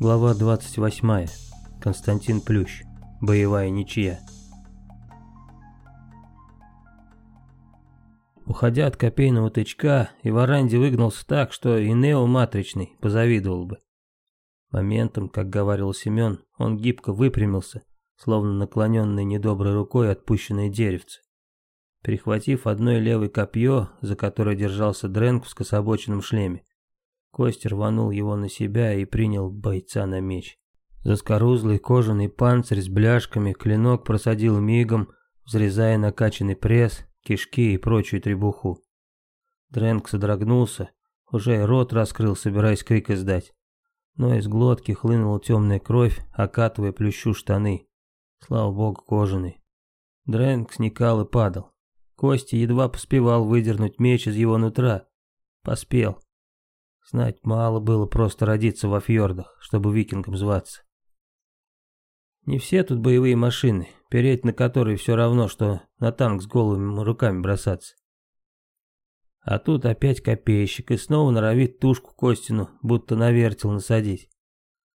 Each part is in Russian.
Глава 28. Константин Плющ. Боевая ничья. Уходя от копейного тычка, Иваранди выгнался так, что и неоматричный позавидовал бы. Моментом, как говорил Семен, он гибко выпрямился, словно наклоненный недоброй рукой отпущенное деревце. Перехватив одной левой копье, за которое держался Дрэнк в скособоченном шлеме, Костя рванул его на себя и принял бойца на меч. Заскорузлый кожаный панцирь с бляшками клинок просадил мигом, взрезая накачанный пресс, кишки и прочую требуху. Дрэнк содрогнулся, уже рот раскрыл, собираясь крик издать. Но из глотки хлынула темная кровь, окатывая плющу штаны. Слава богу, кожаный. Дрэнк сникал и падал. Костя едва поспевал выдернуть меч из его нутра. Поспел. Знать мало было просто родиться во фьордах, чтобы викингом зваться. Не все тут боевые машины, переть на которые все равно, что на танк с голыми руками бросаться. А тут опять копейщик и снова норовит тушку Костину, будто навертел насадить.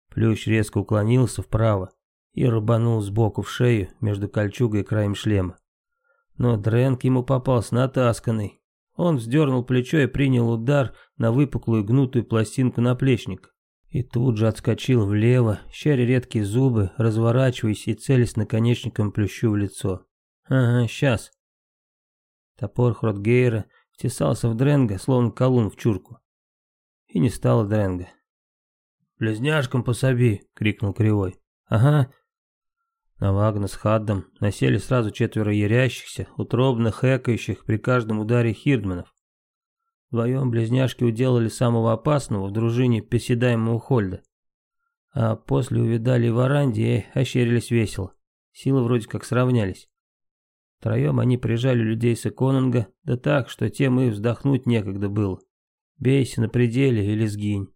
Плющ резко уклонился вправо и рубанул сбоку в шею между кольчугой и краем шлема. Но Дрэнк ему попался натасканный, он вздернул плечо и принял удар на выпуклую гнутую пластинку наплечника. И тут же отскочил влево, щаря редкие зубы, разворачиваясь и целясь наконечником плющу в лицо. «Ага, сейчас». Топор Хротгейра втесался в Дренга, словно колун в чурку. И не стало Дренга. «Близняшкам пособи!» — крикнул Кривой. «Ага, на Вагна с Хаддом насели сразу четверо ярящихся, утробно хэкающих при каждом ударе хирдманов. Вдвоем близняшки уделали самого опасного в дружине поседаемого Хольда. А после увидали Варанди и ощерились весело. Силы вроде как сравнялись. Втроем они прижали людей с Эконанга, да так, что тем и вздохнуть некогда было. Бейся на пределе или сгинь.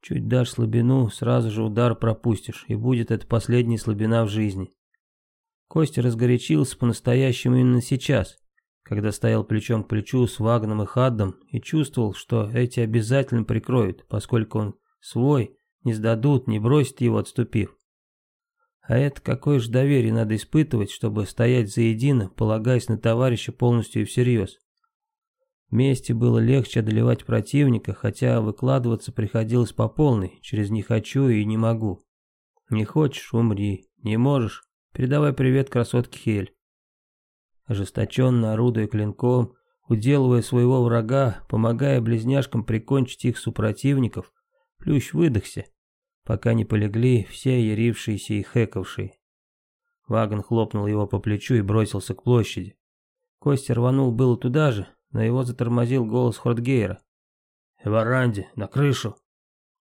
Чуть дашь слабину, сразу же удар пропустишь, и будет это последняя слабина в жизни. Костя разгорячился по-настоящему именно сейчас, когда стоял плечом к плечу с Вагном и Хаддом и чувствовал, что эти обязательно прикроют, поскольку он свой, не сдадут, не бросят его, отступив. А это какое же доверие надо испытывать, чтобы стоять заедино, полагаясь на товарища полностью и всерьез. Вместе было легче одолевать противника, хотя выкладываться приходилось по полной, через «не хочу» и «не могу». «Не хочешь – умри», «не можешь» – передавай привет красотке Хель. Ожесточенно орудуя клинком, уделывая своего врага, помогая близняшкам прикончить их супротивников, Плющ выдохся, пока не полегли все ярившиеся и хэкавшие. Вагон хлопнул его по плечу и бросился к площади. Костя рванул было туда же, но его затормозил голос Хортгейра. «Эваранди, на крышу!»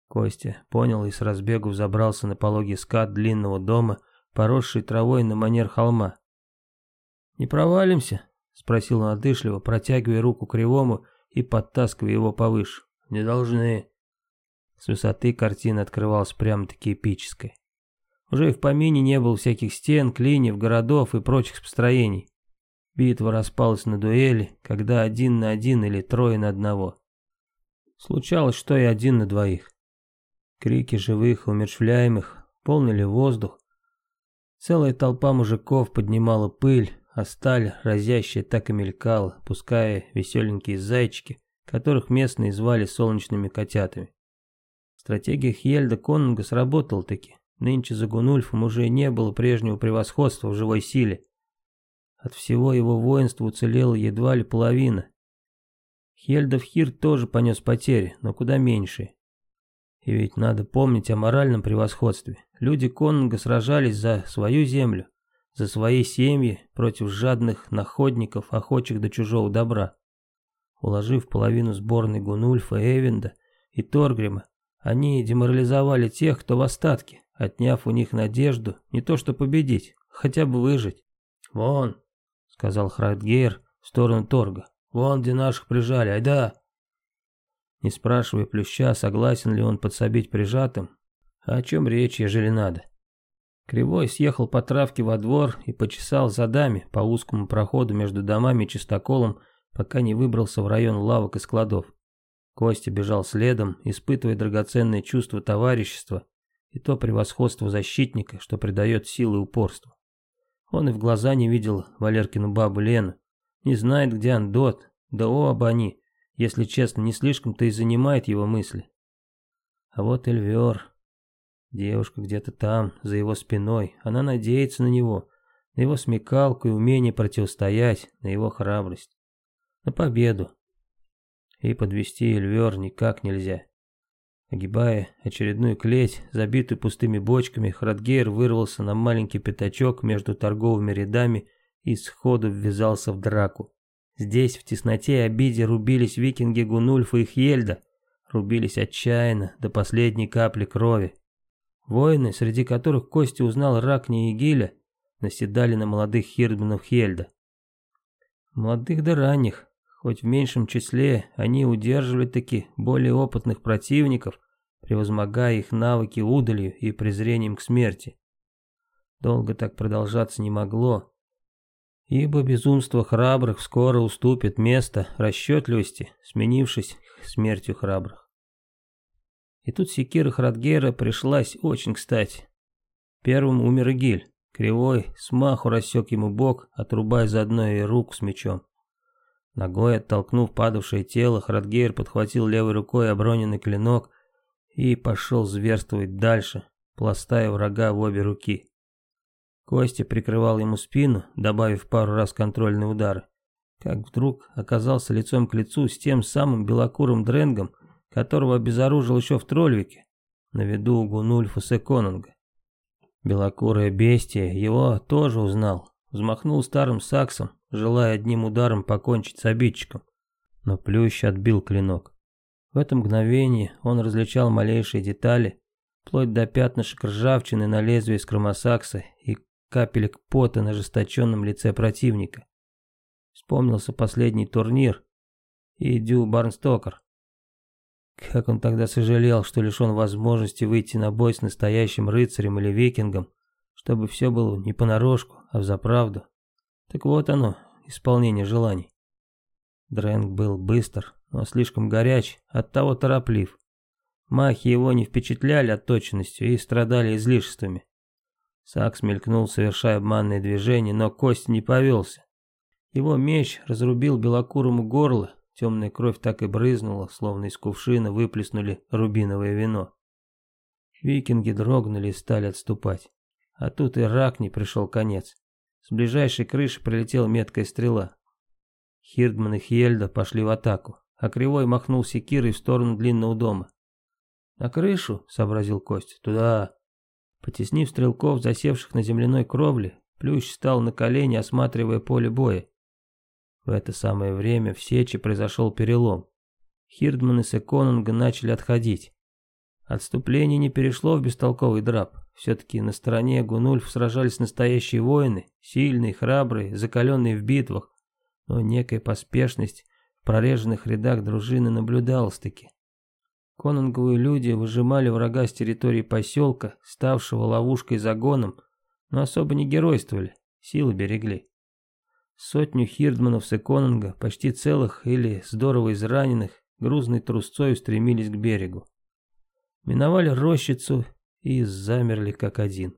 Костя понял и с разбегу забрался на пологий скат длинного дома, поросший травой на манер холма. «Не провалимся?» — спросил он отдышливо, протягивая руку кривому и подтаскивая его повыше. «Не должны». С высоты картина открывалась прямо-таки эпической. Уже и в помине не было всяких стен, клиньев, городов и прочих построений. Битва распалась на дуэли, когда один на один или трое на одного. Случалось, что и один на двоих. Крики живых и умершвляемых полнили воздух. Целая толпа мужиков поднимала пыль, а сталь разящая так и мелькала, пуская веселенькие зайчики, которых местные звали солнечными котятами. Стратегия Хьельда Конунга сработала-таки. Нынче за Гунульфом уже не было прежнего превосходства в живой силе. От всего его воинства уцелела едва ли половина. Хельдовхир тоже понес потери, но куда меньше. И ведь надо помнить о моральном превосходстве. Люди Конунга сражались за свою землю, за свои семьи, против жадных находников, охочих до чужого добра. Уложив половину сборной Гунульфа, Эвинда и Торгрима, они деморализовали тех, кто в остатке, отняв у них надежду не то что победить, хотя бы выжить. «Вон, — сказал Храдгейр в сторону торга. «Вон, где наших прижали, айда!» Не спрашивая Плюща, согласен ли он подсобить прижатым, а о чем речь, ежели надо. Кривой съехал по травке во двор и почесал задами по узкому проходу между домами и чистоколом, пока не выбрался в район лавок и складов. Костя бежал следом, испытывая драгоценное чувство товарищества и то превосходство защитника, что придает силы и упорству. Он и в глаза не видел Валеркину бабу Лену. Не знает, где Андот, да оба они, если честно, не слишком-то и занимает его мысли. А вот Эльвер. Девушка где-то там, за его спиной. Она надеется на него, на его смекалку и умение противостоять, на его храбрость. На победу. И подвести Эльвер никак нельзя. Огибая очередную клеть, забитую пустыми бочками, Храдгейр вырвался на маленький пятачок между торговыми рядами и сходу ввязался в драку. Здесь в тесноте и обиде рубились викинги Гунульфа и Хельда, рубились отчаянно, до последней капли крови. Воины, среди которых Кости узнал Ракни и Гиля, наседали на молодых хирдманов Хельда. Молодых да ранних, Хоть в меньшем числе они удерживали таки более опытных противников, превозмогая их навыки удалью и презрением к смерти. Долго так продолжаться не могло, ибо безумство храбрых скоро уступит место расчетливости, сменившись смертью храбрых. И тут секира Храдгера пришлась очень кстати. Первым умер гиль, кривой, смаху рассек ему бок, отрубая заодно и руку с мечом. Ногой оттолкнув падавшее тело, Храдгейр подхватил левой рукой оброненный клинок и пошел зверствовать дальше, пластая врага в обе руки. Костя прикрывал ему спину, добавив пару раз контрольные удары, как вдруг оказался лицом к лицу с тем самым белокурым дренгом, которого обезоружил еще в Трольвике, на виду у Гунульфа Секонунга. Белокурое бестие его тоже узнал, взмахнул старым саксом, желая одним ударом покончить с обидчиком. Но Плющ отбил клинок. В это мгновение он различал малейшие детали, вплоть до пятнышек ржавчины на лезвии скромосакса и капелек пота на жесточенном лице противника. Вспомнился последний турнир и Дю Барнстокер. Как он тогда сожалел, что лишен возможности выйти на бой с настоящим рыцарем или викингом, чтобы все было не понарошку, а взаправду. Так вот оно, исполнение желаний. Дрэнк был быстр, но слишком горяч, оттого тороплив. Махи его не впечатляли отточенностью и страдали излишествами. Сакс мелькнул, совершая обманные движения, но кость не повелся. Его меч разрубил белокурому горло, темная кровь так и брызнула, словно из кувшина выплеснули рубиновое вино. Викинги дрогнули и стали отступать. А тут и рак не пришел конец. С ближайшей крыши прилетела меткая стрела. Хирдман и Хьельда пошли в атаку, а Кривой махнул секирой в сторону длинного дома. «На крышу?» — сообразил Костя. «Туда!» Потеснив стрелков, засевших на земляной кровле, Плющ стал на колени, осматривая поле боя. В это самое время в сече произошел перелом. Хирдман и Секонунга начали отходить. Отступление не перешло в бестолковый драп. Все-таки на стороне Гунульф сражались настоящие воины, сильные, храбрые, закаленные в битвах, но некая поспешность в прореженных рядах дружины наблюдалась-таки. Конунговые люди выжимали врага с территории поселка, ставшего ловушкой загоном, но особо не геройствовали, силы берегли. Сотню хирдманов с Эконунга, почти целых или здорово израненных, грузной трусцой устремились к берегу. Миновали рощицу и замерли как один.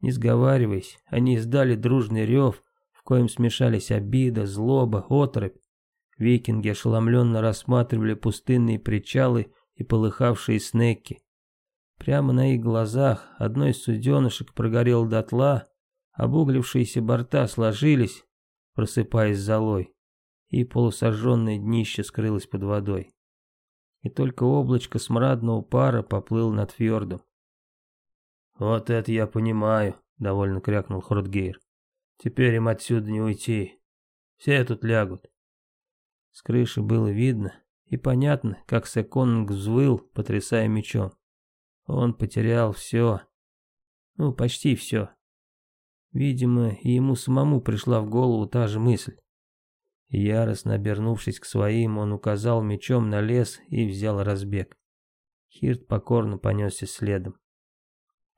Не сговариваясь, они издали дружный рев, в коем смешались обида, злоба, оторопь. Викинги ошеломленно рассматривали пустынные причалы и полыхавшие снеки. Прямо на их глазах одной из суденышек прогорел дотла, обуглившиеся борта сложились, просыпаясь золой, и полусожженное днище скрылось под водой. И только облачко смрадного пара поплыл над фьордом. «Вот это я понимаю», — довольно крякнул Хрутгейр. «Теперь им отсюда не уйти. Все тут лягут». С крыши было видно и понятно, как Секонг взвыл, потрясая мечом. Он потерял все. Ну, почти все. Видимо, и ему самому пришла в голову та же мысль. Яростно обернувшись к своим, он указал мечом на лес и взял разбег. Хирт покорно понесся следом.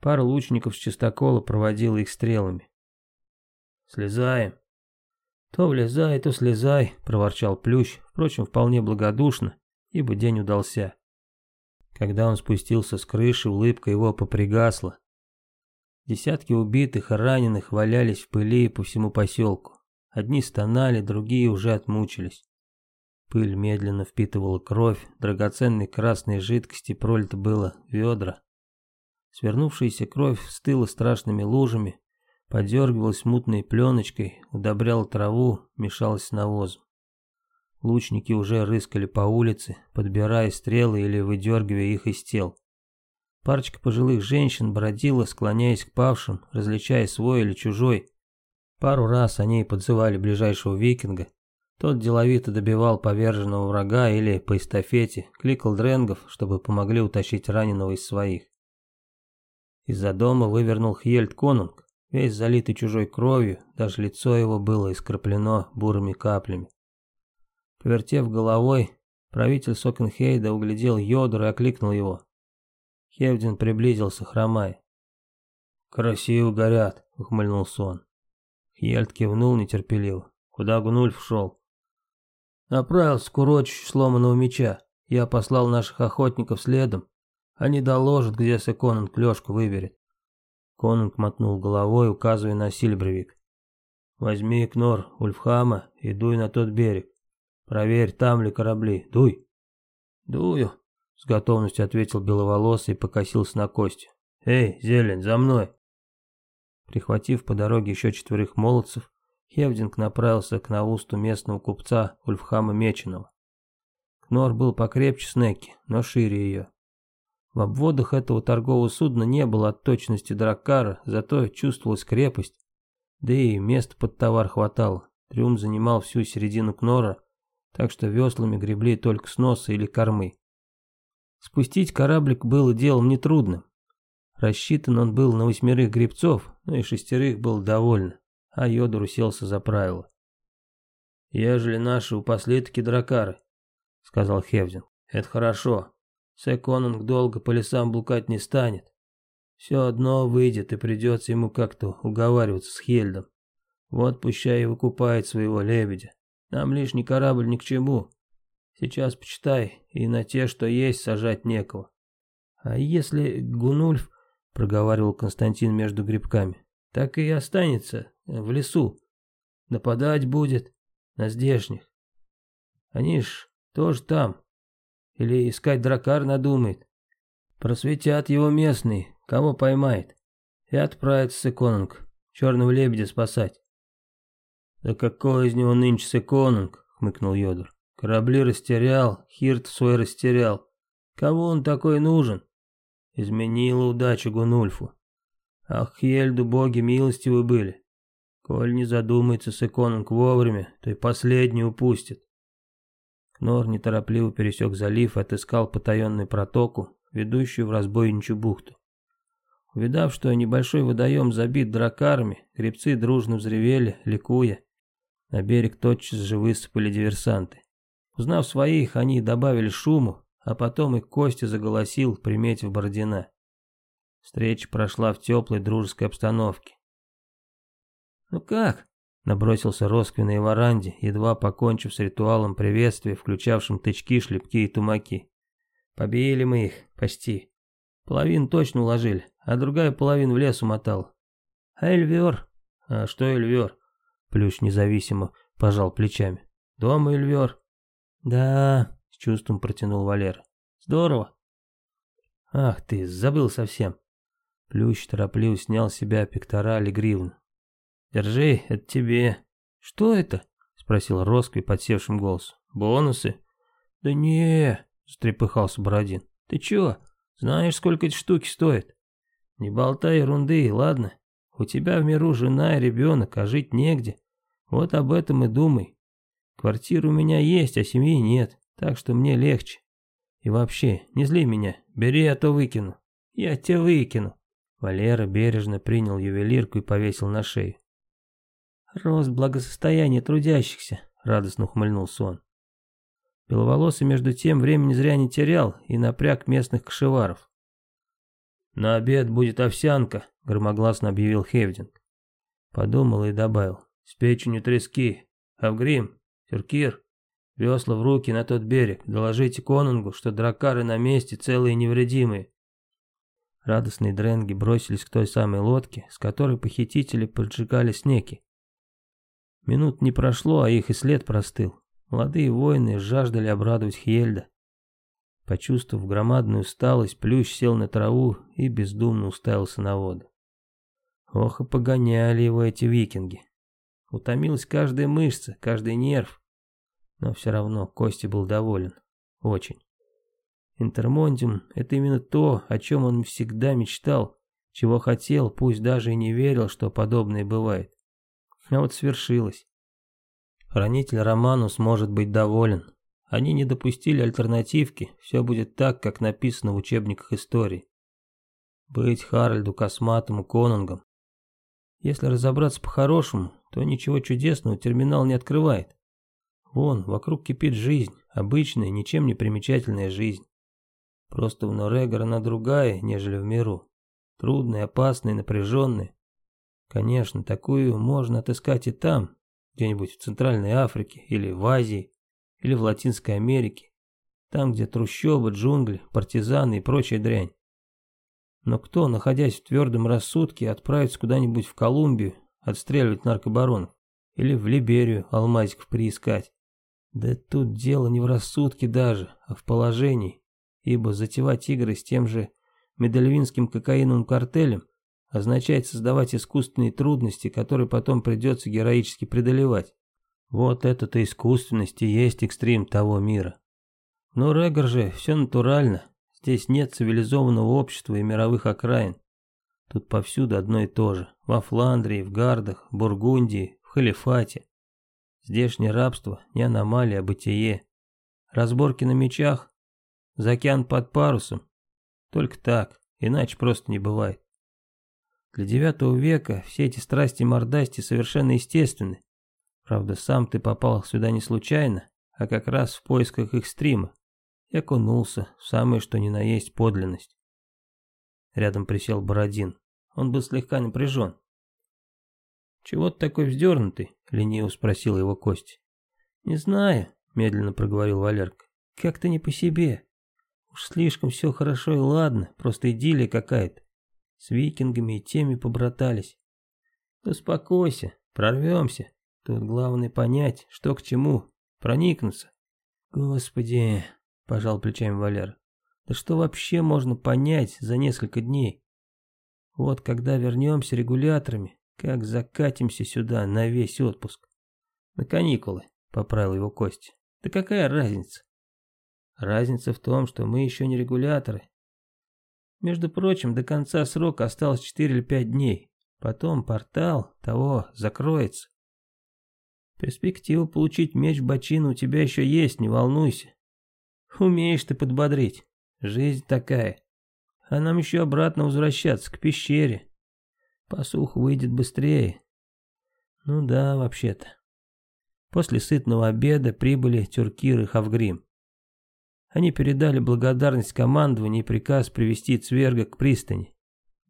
Пара лучников с чистокола проводила их стрелами. «Слезаем». «То влезай, то слезай», — проворчал Плющ, впрочем, вполне благодушно, ибо день удался. Когда он спустился с крыши, улыбка его попригасла. Десятки убитых и раненых валялись в пыли по всему поселку. Одни стонали, другие уже отмучились. Пыль медленно впитывала кровь, драгоценной красной жидкости пролито было ведра. Свернувшаяся кровь стыла страшными лужами, подергивалась мутной пленочкой, удобряла траву, мешалась с навозом. Лучники уже рыскали по улице, подбирая стрелы или выдергивая их из тел. Парочка пожилых женщин бродила, склоняясь к павшим, различая свой или чужой. Пару раз они подзывали ближайшего викинга. Тот деловито добивал поверженного врага или по эстафете кликал дренгов, чтобы помогли утащить раненого из своих. Из-за дома вывернул Хьельд Конунг, весь залитый чужой кровью, даже лицо его было искреплено бурыми каплями. Повертев головой, правитель Сокенхейда углядел Йодора и окликнул его. Хевдин приблизился, хромая. «Красиво горят», — ухмыльнулся он. Хьельд кивнул нетерпеливо. «Куда Гнульф шел?» «Направился к урочищу сломанного меча. Я послал наших охотников следом. Они доложат, где Конунг Лёшку выберет. Конунг мотнул головой, указывая на Сильбровик. «Возьми Кнор Ульфхама и дуй на тот берег. Проверь, там ли корабли. Дуй!» «Дую!» — с готовностью ответил Беловолосый и покосился на кость. «Эй, Зелень, за мной!» Прихватив по дороге еще четверых молодцев, Хевдинг направился к наусту местного купца Ульфхама Меченого. Кнор был покрепче Снеки, но шире ее. В обводах этого торгового судна не было от точности дракара, зато чувствовалась крепость. Да и места под товар хватало. Трюм занимал всю середину кнора, так что веслами гребли только с носа или кормы. Спустить кораблик было делом нетрудным. Рассчитан он был на восьмерых гребцов, но ну и шестерых было довольно, а Йодор уселся за правило. «Ежели наши упасли таки дракары», — сказал Хевзин, — «это хорошо, Секонунг долго по лесам блукать не станет. Все одно выйдет, и придется ему как-то уговариваться с Хельдом. Вот пущай и выкупает своего лебедя. Нам лишний корабль ни к чему. Сейчас почитай, и на те, что есть, сажать некого. А если Гунульф, — проговаривал Константин между грибками, — так и останется э, в лесу. Нападать будет на здешних. Они ж тоже там, или искать дракар надумает. Просветят его местные, кого поймает. И отправится Секонунг, черного лебедя спасать. «Да какой из него нынче Секонунг?» — хмыкнул Йодор. «Корабли растерял, Хирт свой растерял. Кого он такой нужен?» Изменила удача Гунульфу. Ах, Хельду боги милостивы были. Коль не задумается с вовремя, то и последний упустит. Нор неторопливо пересек залив и отыскал потаенную протоку, ведущую в разбойничью бухту. Увидав, что небольшой водоем забит дракарами, гребцы дружно взревели, ликуя. На берег тотчас же высыпали диверсанты. Узнав своих, они добавили шуму, а потом и Костя заголосил, приметив Бородина. Встреча прошла в теплой дружеской обстановке. «Ну как?» Набросился Роскви на Иваранде, едва покончив с ритуалом приветствия, включавшим тычки, шлепки и тумаки. Побили мы их, почти. Половину точно уложили, а другая половина в лес умотала. А Эльвер? А что Эльвер? Плющ независимо пожал плечами. Дома Эльвер? Да, с чувством протянул Валера. Здорово. Ах ты, забыл совсем. Плющ торопливо снял с себя пектораль и гривну. Держи, это тебе. Что это? Спросил Роско подсевшим голосом. Бонусы? Да не, стрепыхался Бородин. Ты чё? Знаешь, сколько эти штуки стоят? Не болтай ерунды, ладно? У тебя в миру жена и ребенок, а жить негде. Вот об этом и думай. Квартира у меня есть, а семьи нет, так что мне легче. И вообще, не зли меня, бери, а то выкину. Я тебя выкину. Валера бережно принял ювелирку и повесил на шею. «Рост благосостояния трудящихся», — радостно ухмыльнулся он. Беловолосый между тем времени зря не терял и напряг местных кошеваров. «На обед будет овсянка», — громогласно объявил Хевдинг. Подумал и добавил. «С печенью трески. Авгрим, Тюркир, весла в руки на тот берег. Доложите конунгу, что дракары на месте целые и невредимые». Радостные дренги бросились к той самой лодке, с которой похитители поджигали снеки. Минут не прошло, а их и след простыл. Молодые воины жаждали обрадовать Хельда. Почувствовав громадную усталость, Плющ сел на траву и бездумно уставился на воду. Ох и погоняли его эти викинги. Утомилась каждая мышца, каждый нерв. Но все равно Кости был доволен. Очень. Интермондиум — это именно то, о чем он всегда мечтал, чего хотел, пусть даже и не верил, что подобное бывает. А вот свершилось. Хранитель Романус может быть доволен. Они не допустили альтернативки, все будет так, как написано в учебниках истории. Быть Харальду Косматому Конунгом. Если разобраться по-хорошему, то ничего чудесного терминал не открывает. Вон, вокруг кипит жизнь, обычная, ничем не примечательная жизнь. Просто в Норегор она другая, нежели в миру. Трудная, опасная, напряженная. Конечно, такую можно отыскать и там, где-нибудь в Центральной Африке, или в Азии, или в Латинской Америке, там, где трущобы, джунгли, партизаны и прочая дрянь. Но кто, находясь в твердом рассудке, отправится куда-нибудь в Колумбию отстреливать наркобаронов? Или в Либерию алмазиков приискать? Да тут дело не в рассудке даже, а в положении, ибо затевать игры с тем же медельвинским кокаиновым картелем означает создавать искусственные трудности, которые потом придется героически преодолевать. Вот это-то искусственность и есть экстрим того мира. Но Регор же все натурально, здесь нет цивилизованного общества и мировых окраин. Тут повсюду одно и то же, во Фландрии, в Гардах, Бургундии, в Халифате. Здешнее рабство не аномалия, а бытие. Разборки на мечах, за океан под парусом. Только так, иначе просто не бывает. Для девятого века все эти страсти-мордасти совершенно естественны. Правда, сам ты попал сюда не случайно, а как раз в поисках экстрима. И окунулся в самое что ни на есть подлинность. Рядом присел Бородин. Он был слегка напряжен. «Чего ты такой вздернутый?» — лениво спросил его Костя. «Не знаю», — медленно проговорил Валерка. «Как-то не по себе. Уж слишком все хорошо и ладно, просто идиллия какая-то. С викингами и теми побратались. Успокойся, прорвемся. Тут главное понять, что к чему, проникнуться. Господи, пожал плечами Валер. Да что вообще можно понять за несколько дней? Вот когда вернемся регуляторами, как закатимся сюда на весь отпуск. На каникулы, поправил его Костя. Да какая разница? Разница в том, что мы еще не регуляторы, между прочим, до конца срока осталось 4 или 5 дней. Потом портал того закроется. Перспектива получить меч в бочину у тебя еще есть, не волнуйся. Умеешь ты подбодрить. Жизнь такая. А нам еще обратно возвращаться, к пещере. Посух выйдет быстрее. Ну да, вообще-то. После сытного обеда прибыли Тюркир и Хавгрим. Они передали благодарность командованию и приказ привести Цверга к пристани.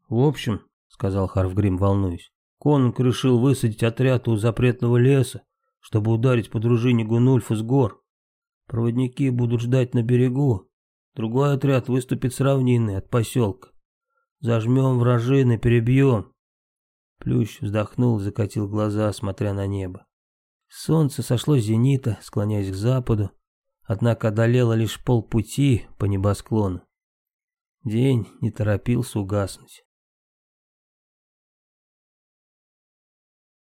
«В общем», — сказал Харфгрим, волнуясь, — «Конунг решил высадить отряд у запретного леса, чтобы ударить по дружине Гунульфа с гор. Проводники будут ждать на берегу. Другой отряд выступит с равнины от поселка. Зажмем вражины, перебьем». Плющ вздохнул закатил глаза, смотря на небо. Солнце сошло с зенита, склоняясь к западу, однако одолела лишь полпути по небосклону. День не торопился угаснуть.